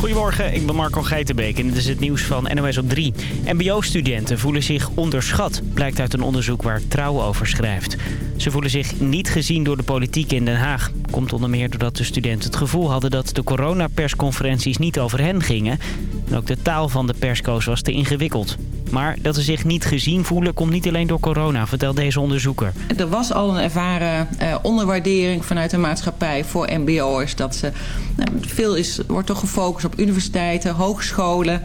Goedemorgen, ik ben Marco Geitenbeek en dit is het nieuws van NOS op 3. MBO-studenten voelen zich onderschat, blijkt uit een onderzoek waar Trouw over schrijft. Ze voelen zich niet gezien door de politiek in Den Haag. Komt onder meer doordat de studenten het gevoel hadden dat de coronapersconferenties niet over hen gingen. Ook de taal van de persco's was te ingewikkeld. Maar dat ze zich niet gezien voelen komt niet alleen door corona, vertelt deze onderzoeker. Er was al een ervaren uh, onderwaardering vanuit de maatschappij voor mbo'ers. Dat ze, nou, veel is, wordt toch gefocust op universiteiten, hogescholen.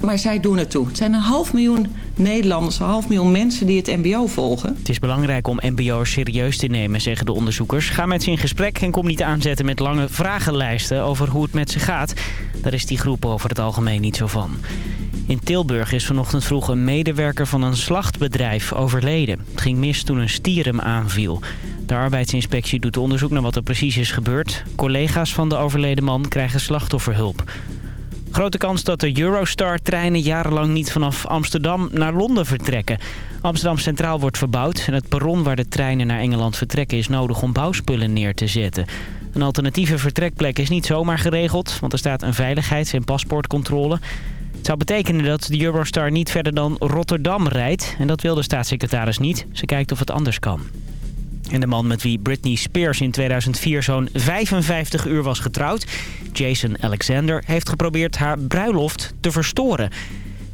Maar zij doen het toe. Het zijn een half miljoen Nederlanders, een half miljoen mensen die het mbo volgen. Het is belangrijk om mbo'ers serieus te nemen, zeggen de onderzoekers. Ga met ze in gesprek en kom niet aanzetten met lange vragenlijsten over hoe het met ze gaat. Daar is die groep over het algemeen niet zo van. In Tilburg is vanochtend vroeg een medewerker van een slachtbedrijf overleden. Het ging mis toen een stier hem aanviel. De arbeidsinspectie doet onderzoek naar wat er precies is gebeurd. Collega's van de overleden man krijgen slachtofferhulp. Grote kans dat de Eurostar-treinen jarenlang niet vanaf Amsterdam naar Londen vertrekken. Amsterdam Centraal wordt verbouwd en het perron waar de treinen naar Engeland vertrekken is nodig om bouwspullen neer te zetten. Een alternatieve vertrekplek is niet zomaar geregeld, want er staat een veiligheids- en paspoortcontrole. Het zou betekenen dat de Eurostar niet verder dan Rotterdam rijdt. En dat wil de staatssecretaris niet. Ze kijkt of het anders kan. En de man met wie Britney Spears in 2004 zo'n 55 uur was getrouwd... Jason Alexander, heeft geprobeerd haar bruiloft te verstoren...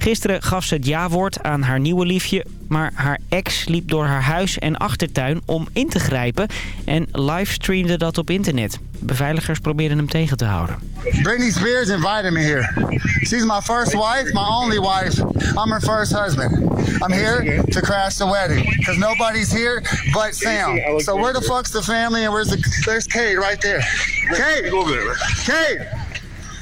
Gisteren gaf ze het ja-woord aan haar nieuwe liefje... maar haar ex liep door haar huis en achtertuin om in te grijpen... en livestreamde dat op internet. Beveiligers probeerden hem tegen te houden. Britney Spears invited me here. She's my first wife, my only wife. I'm her first husband. I'm here to crash the wedding. Because nobody's here but Sam. So where the fuck's the family and where's the... There's Kate right there. Kate! Kate!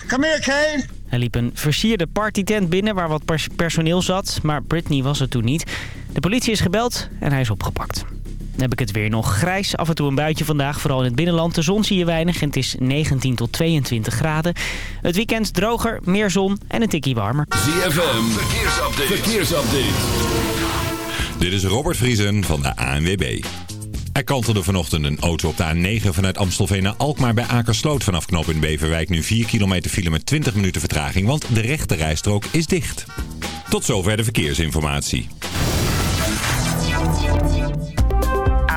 Come here, Kate! Hij liep een versierde partytent binnen waar wat personeel zat, maar Britney was er toen niet. De politie is gebeld en hij is opgepakt. Dan heb ik het weer nog grijs. Af en toe een buitje vandaag, vooral in het binnenland. De zon zie je weinig en het is 19 tot 22 graden. Het weekend droger, meer zon en een tikkie warmer. ZFM, verkeersupdate. verkeersupdate. Dit is Robert Vriesen van de ANWB. Er kantelde vanochtend een auto op de A9 vanuit Amstelveen naar Alkmaar bij Akersloot. Vanaf knop in Beverwijk nu 4 kilometer file met 20 minuten vertraging, want de rechte rijstrook is dicht. Tot zover de verkeersinformatie.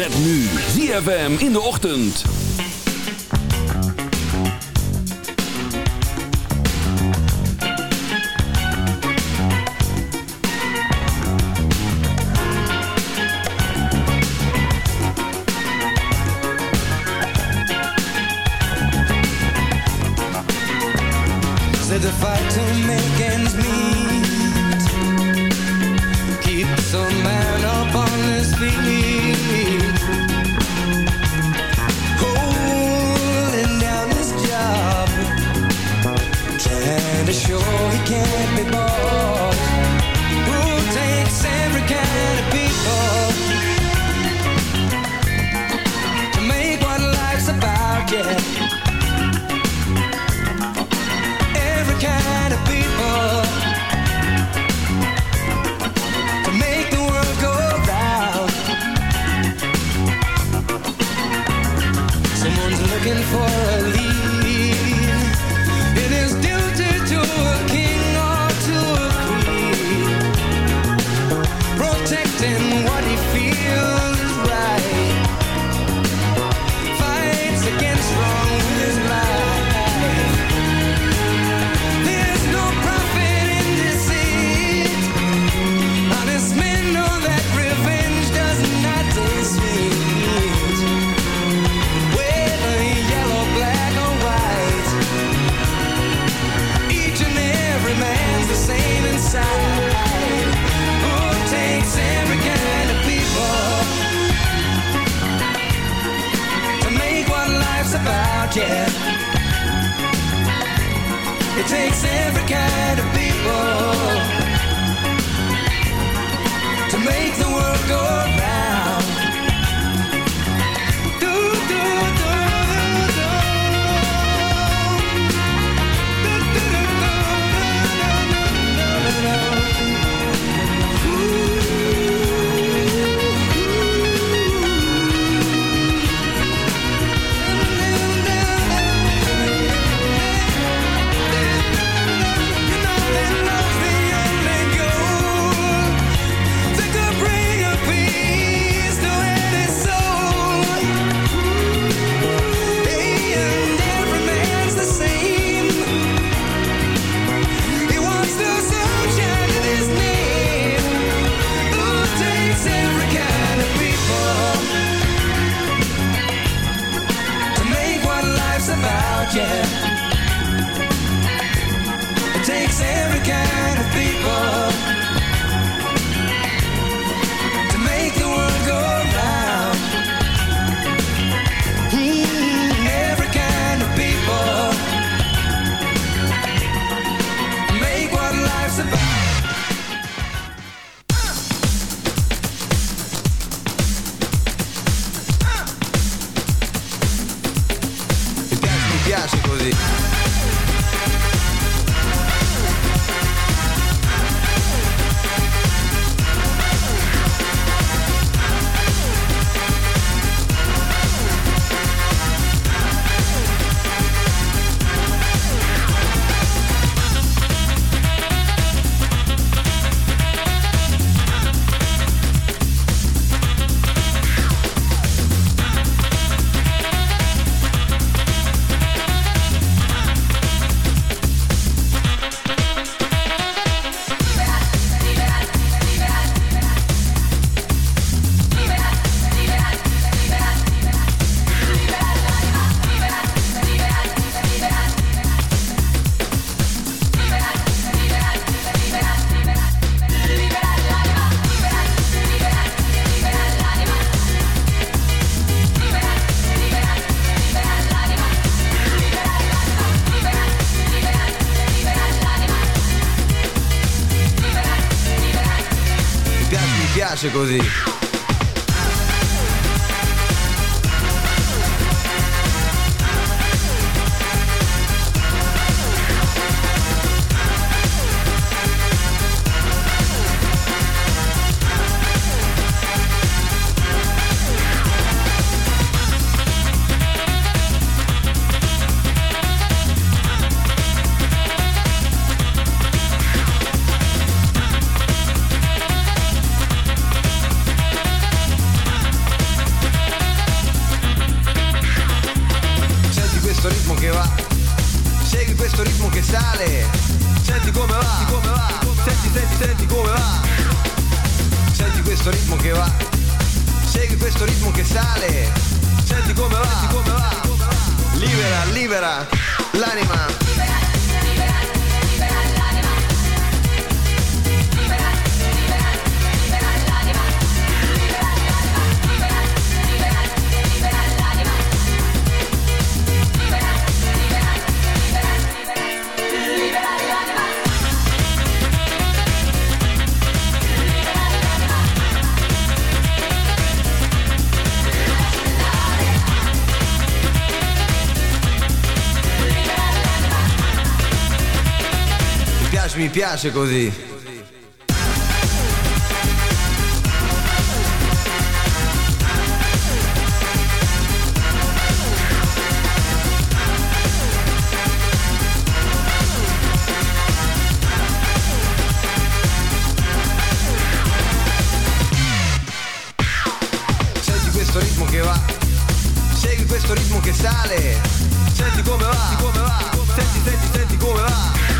Met nu ZFM in de ochtend. Said to make ends show he can't be bought così piace così. sale. Senti come va, senti come va, senti, senti, senti come va.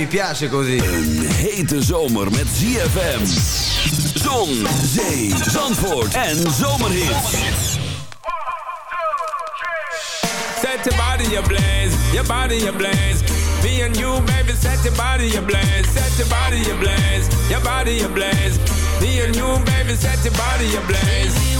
Mi piace così. Een hete zomer met ZFM. Zon, zee, zandvoort en zomerhits. Set your body ablaze, your body ablaze. Me and you, baby, set your body ablaze, set your body ablaze, your body ablaze. Me and you, baby, set your body ablaze.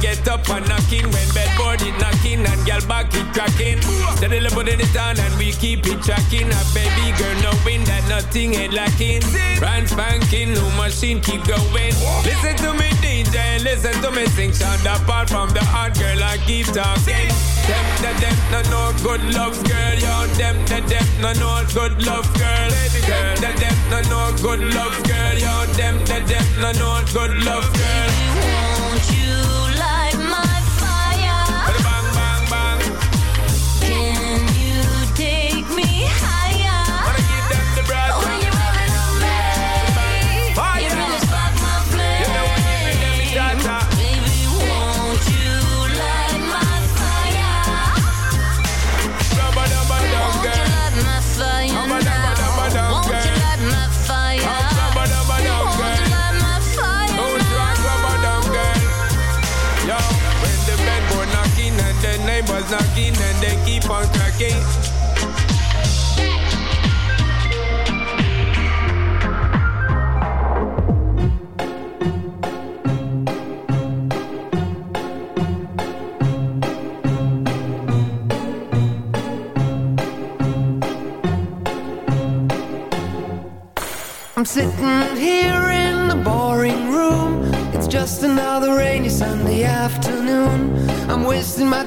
Get up and knocking. When bedboard it knocking and girl back it cracking. Steadily putting it on and we keep it tracking. A baby girl knowing that nothing ain't lacking. Brand spanking, new machine keep going. Listen to me DJ, listen to me sing. Sound apart from the hard girl I keep talking. Them, the them, no no good love girl. Yo, them, the them, no no good love girl. Them, the them, no no good love girl. Yo, them, the them, no no good love girl.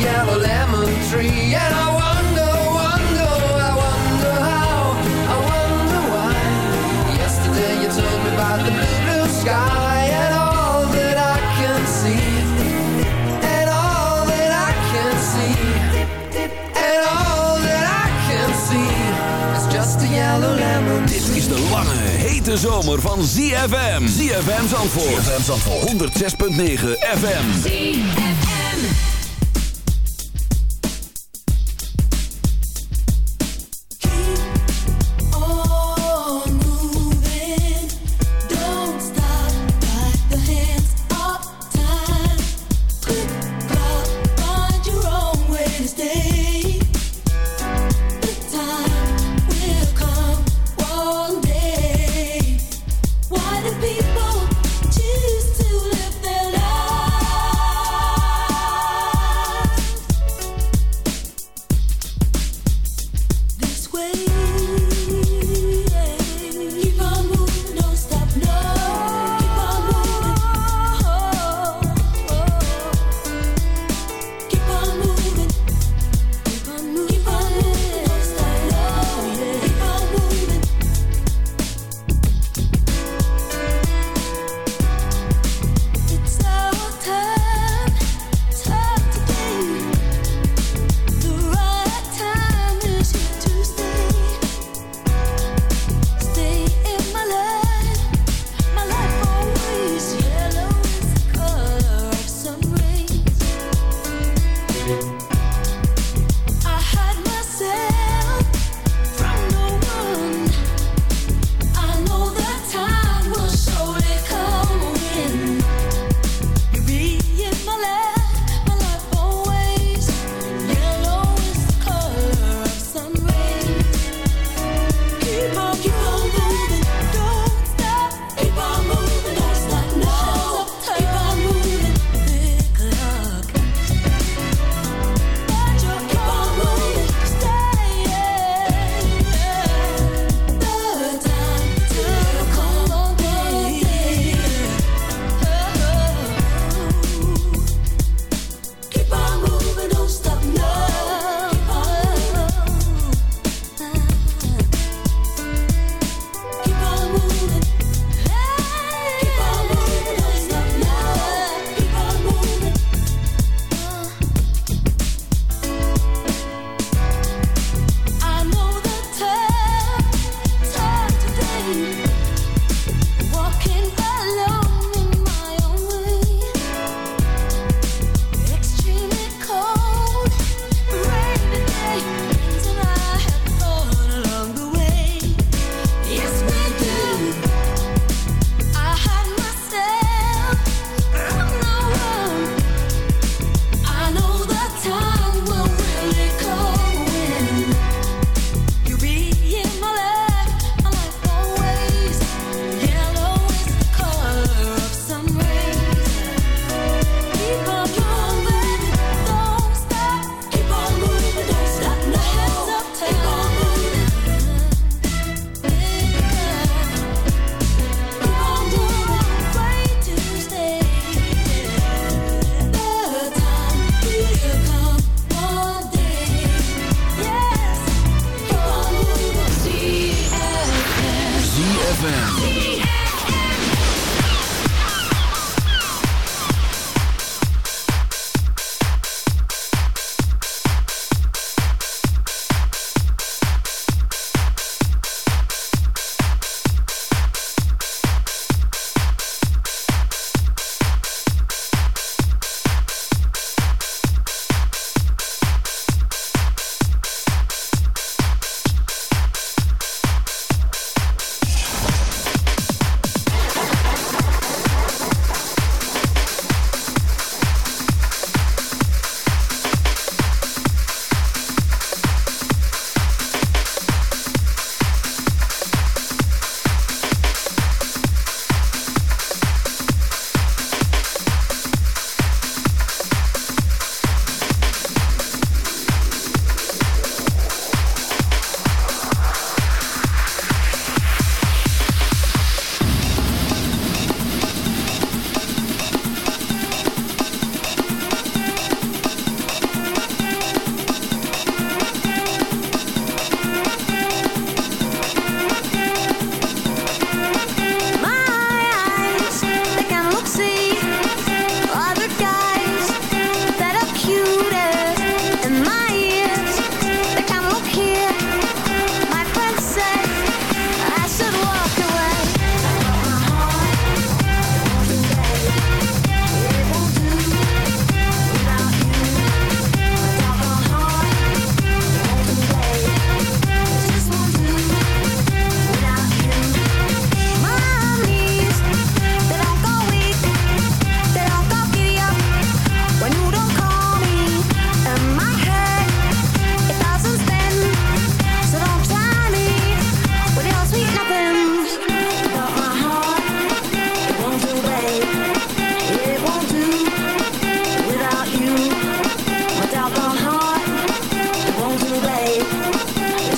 yellow lemon tree. And I wonder, wonder, I wonder how, I wonder why. Yesterday you told me about the blue, blue sky and all that I can see. And all that I can see. And all that I can see is just a yellow lemon Dit is de lange, hete zomer van ZFM. ZFM Zandvoort. ZFM Zandvoort. 106.9 FM. on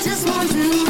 just want to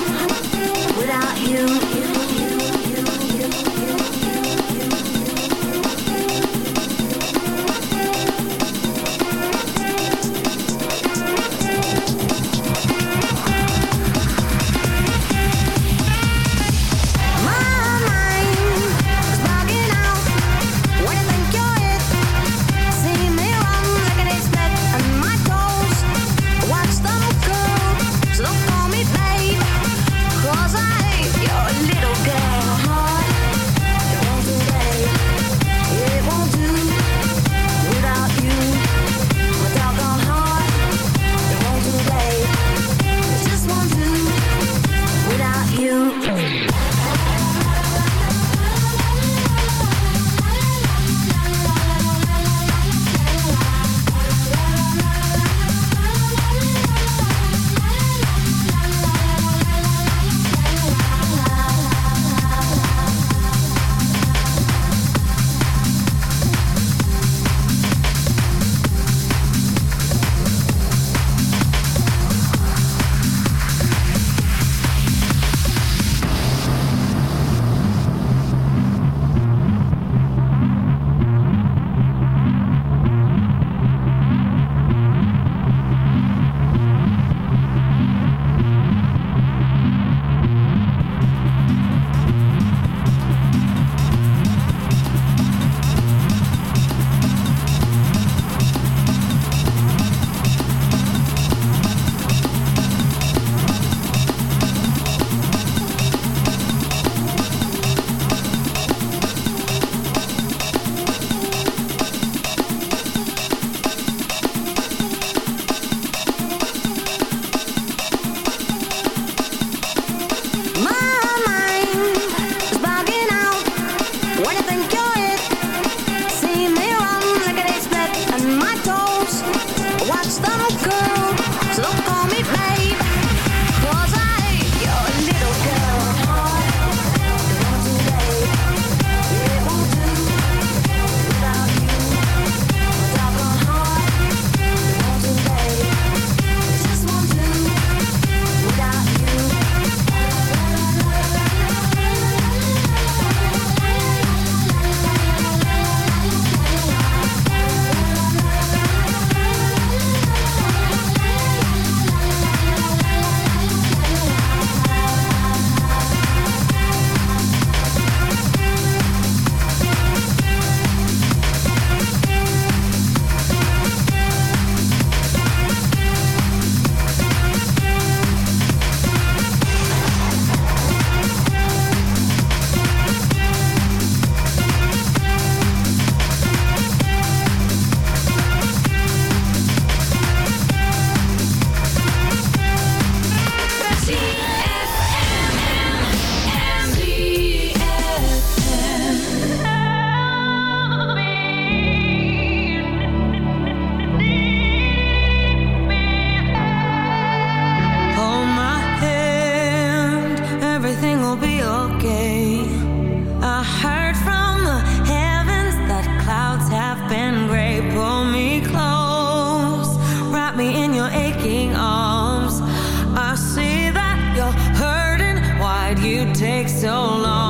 hurting? Why'd you take so long?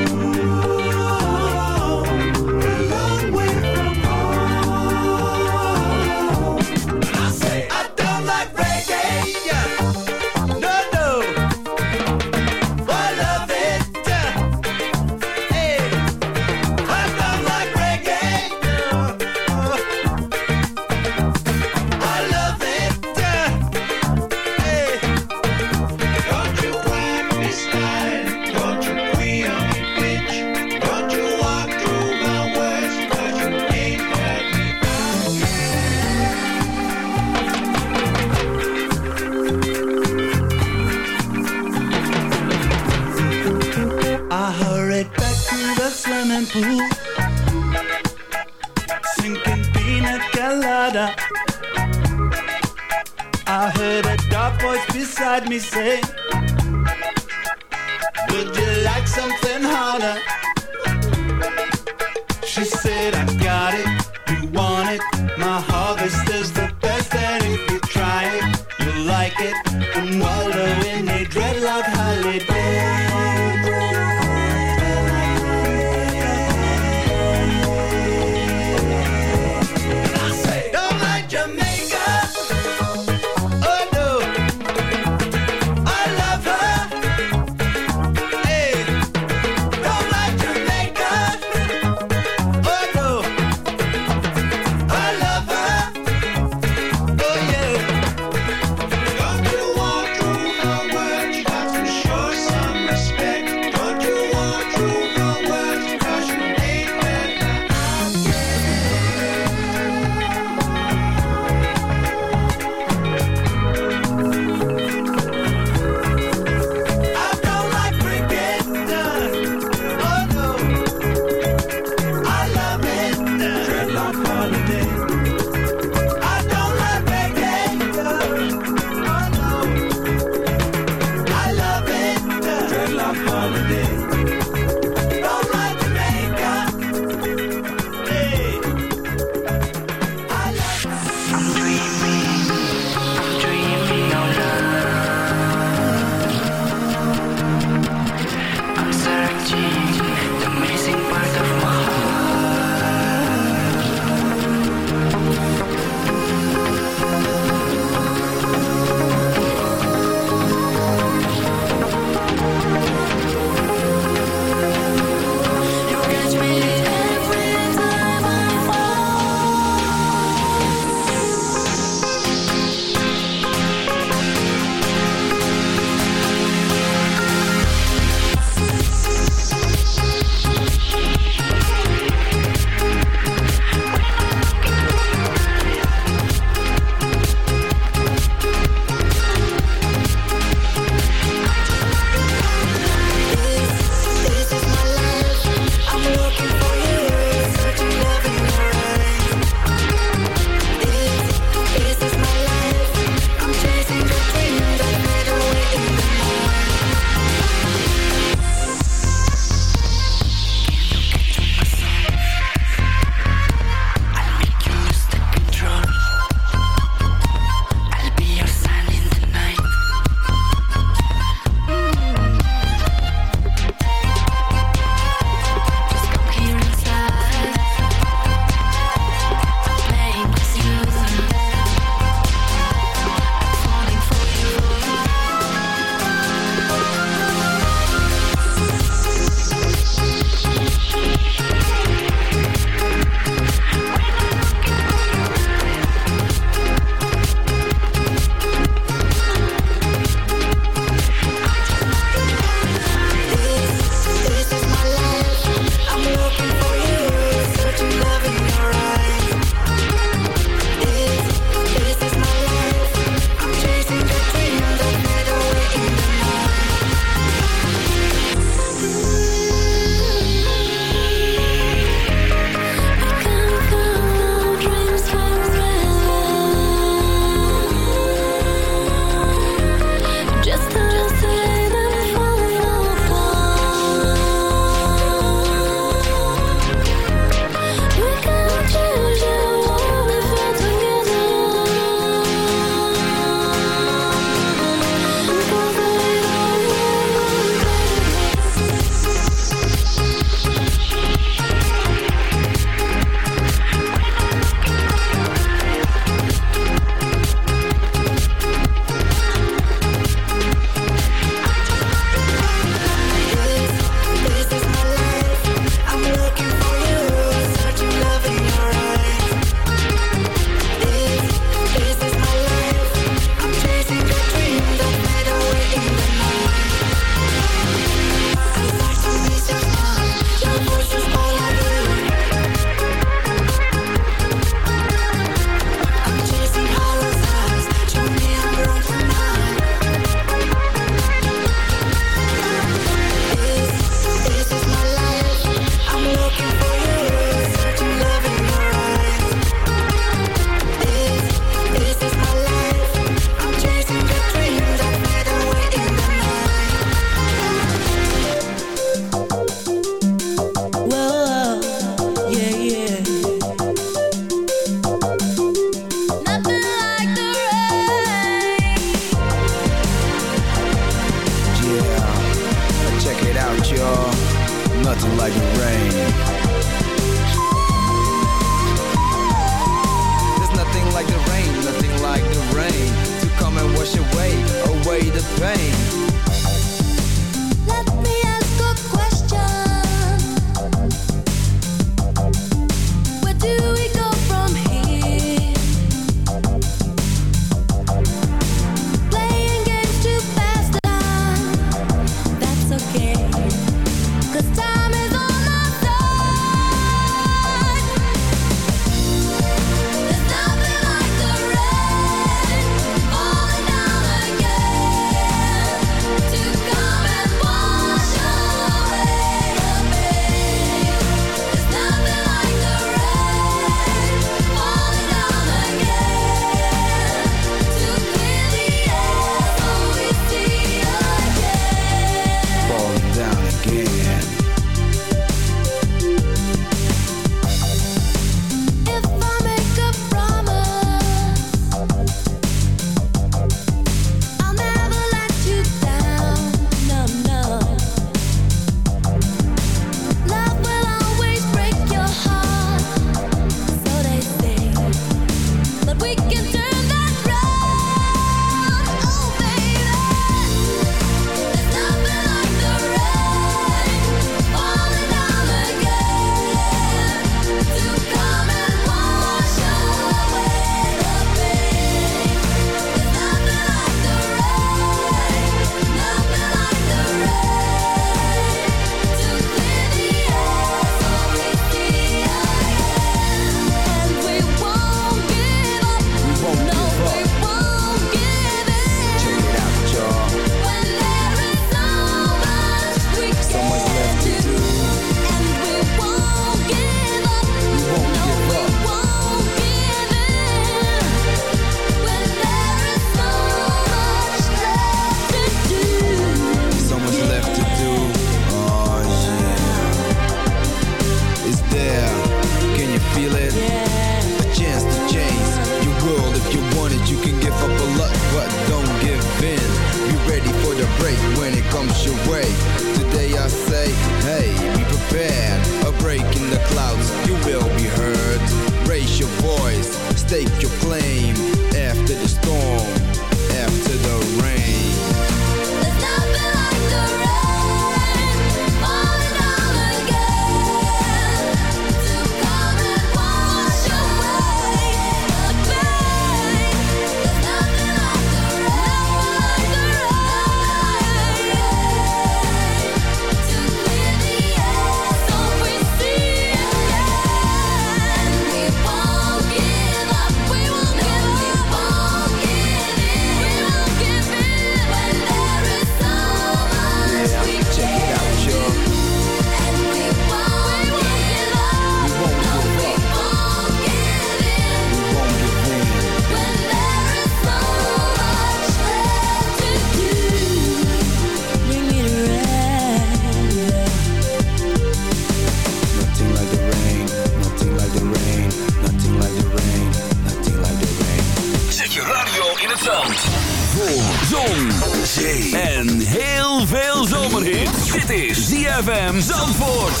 en heel veel zomerhit. Dit is ZFM Zandvoort.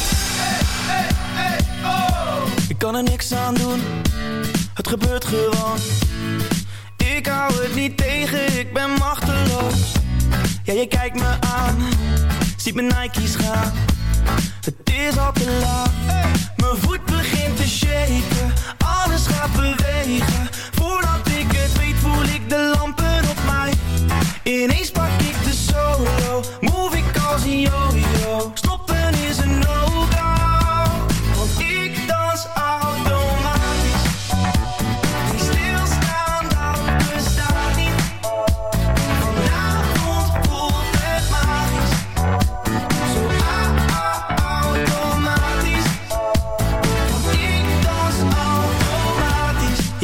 Ik kan er niks aan doen, het gebeurt gewoon. Ik hou het niet tegen, ik ben machteloos. Ja, je kijkt me aan, ziet mijn Nike's gaan. Het is al te laat, mijn voet begint te shaken. Alles gaat bewegen, voordat ik het weet voel ik de lampen op mij. Ineens pak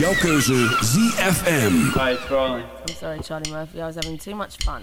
jouw keuze ZFM. Hi, it's Charlie. I'm sorry, Charlie Murphy. I was having too much fun.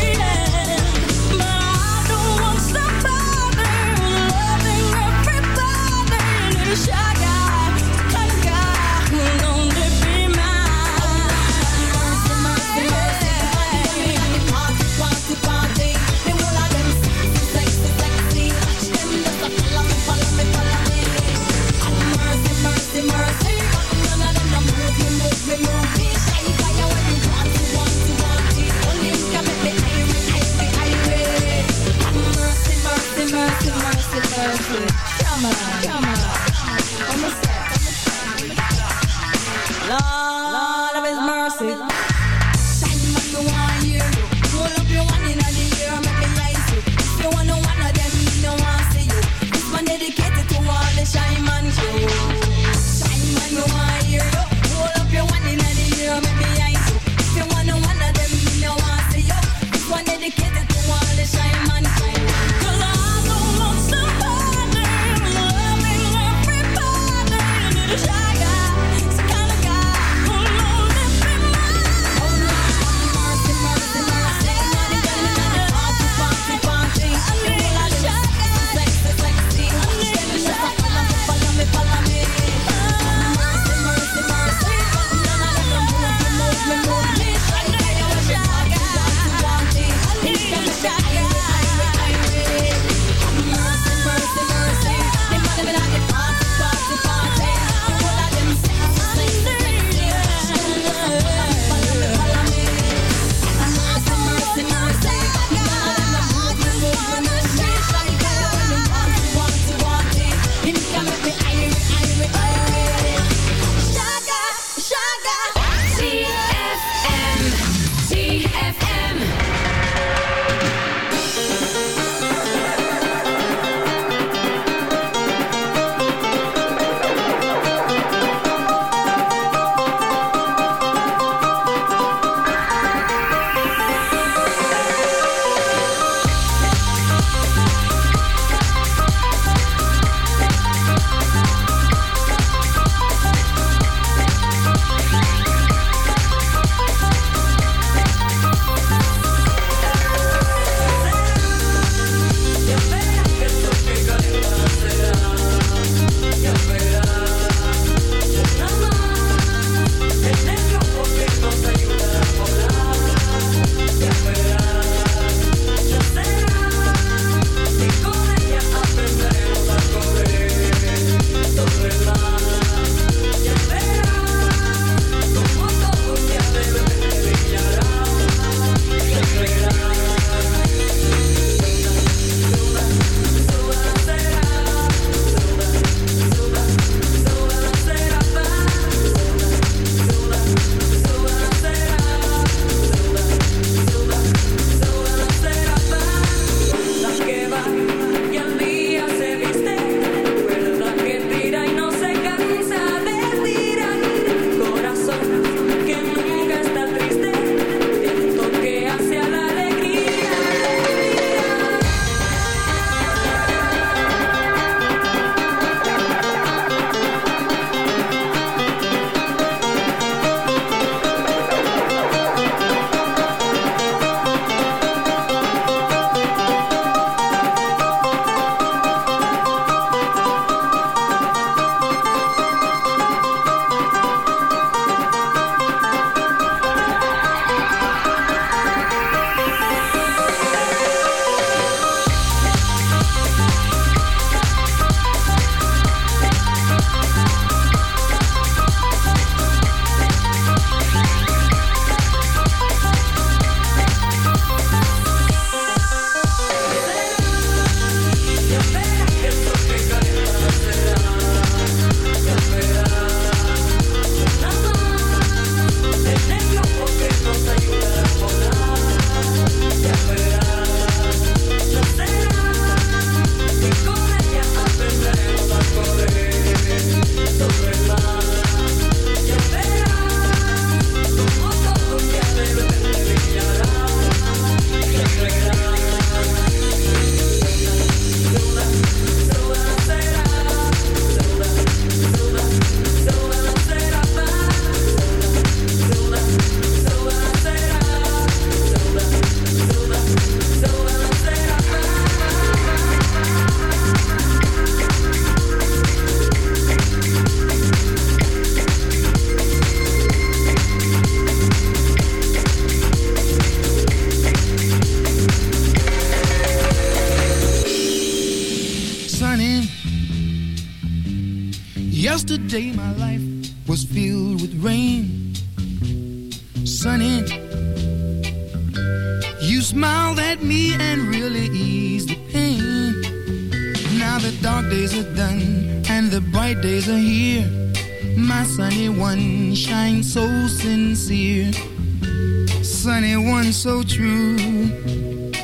true,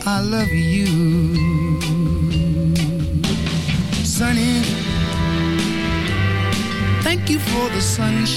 I love you. Sunny, thank you for the sunshine.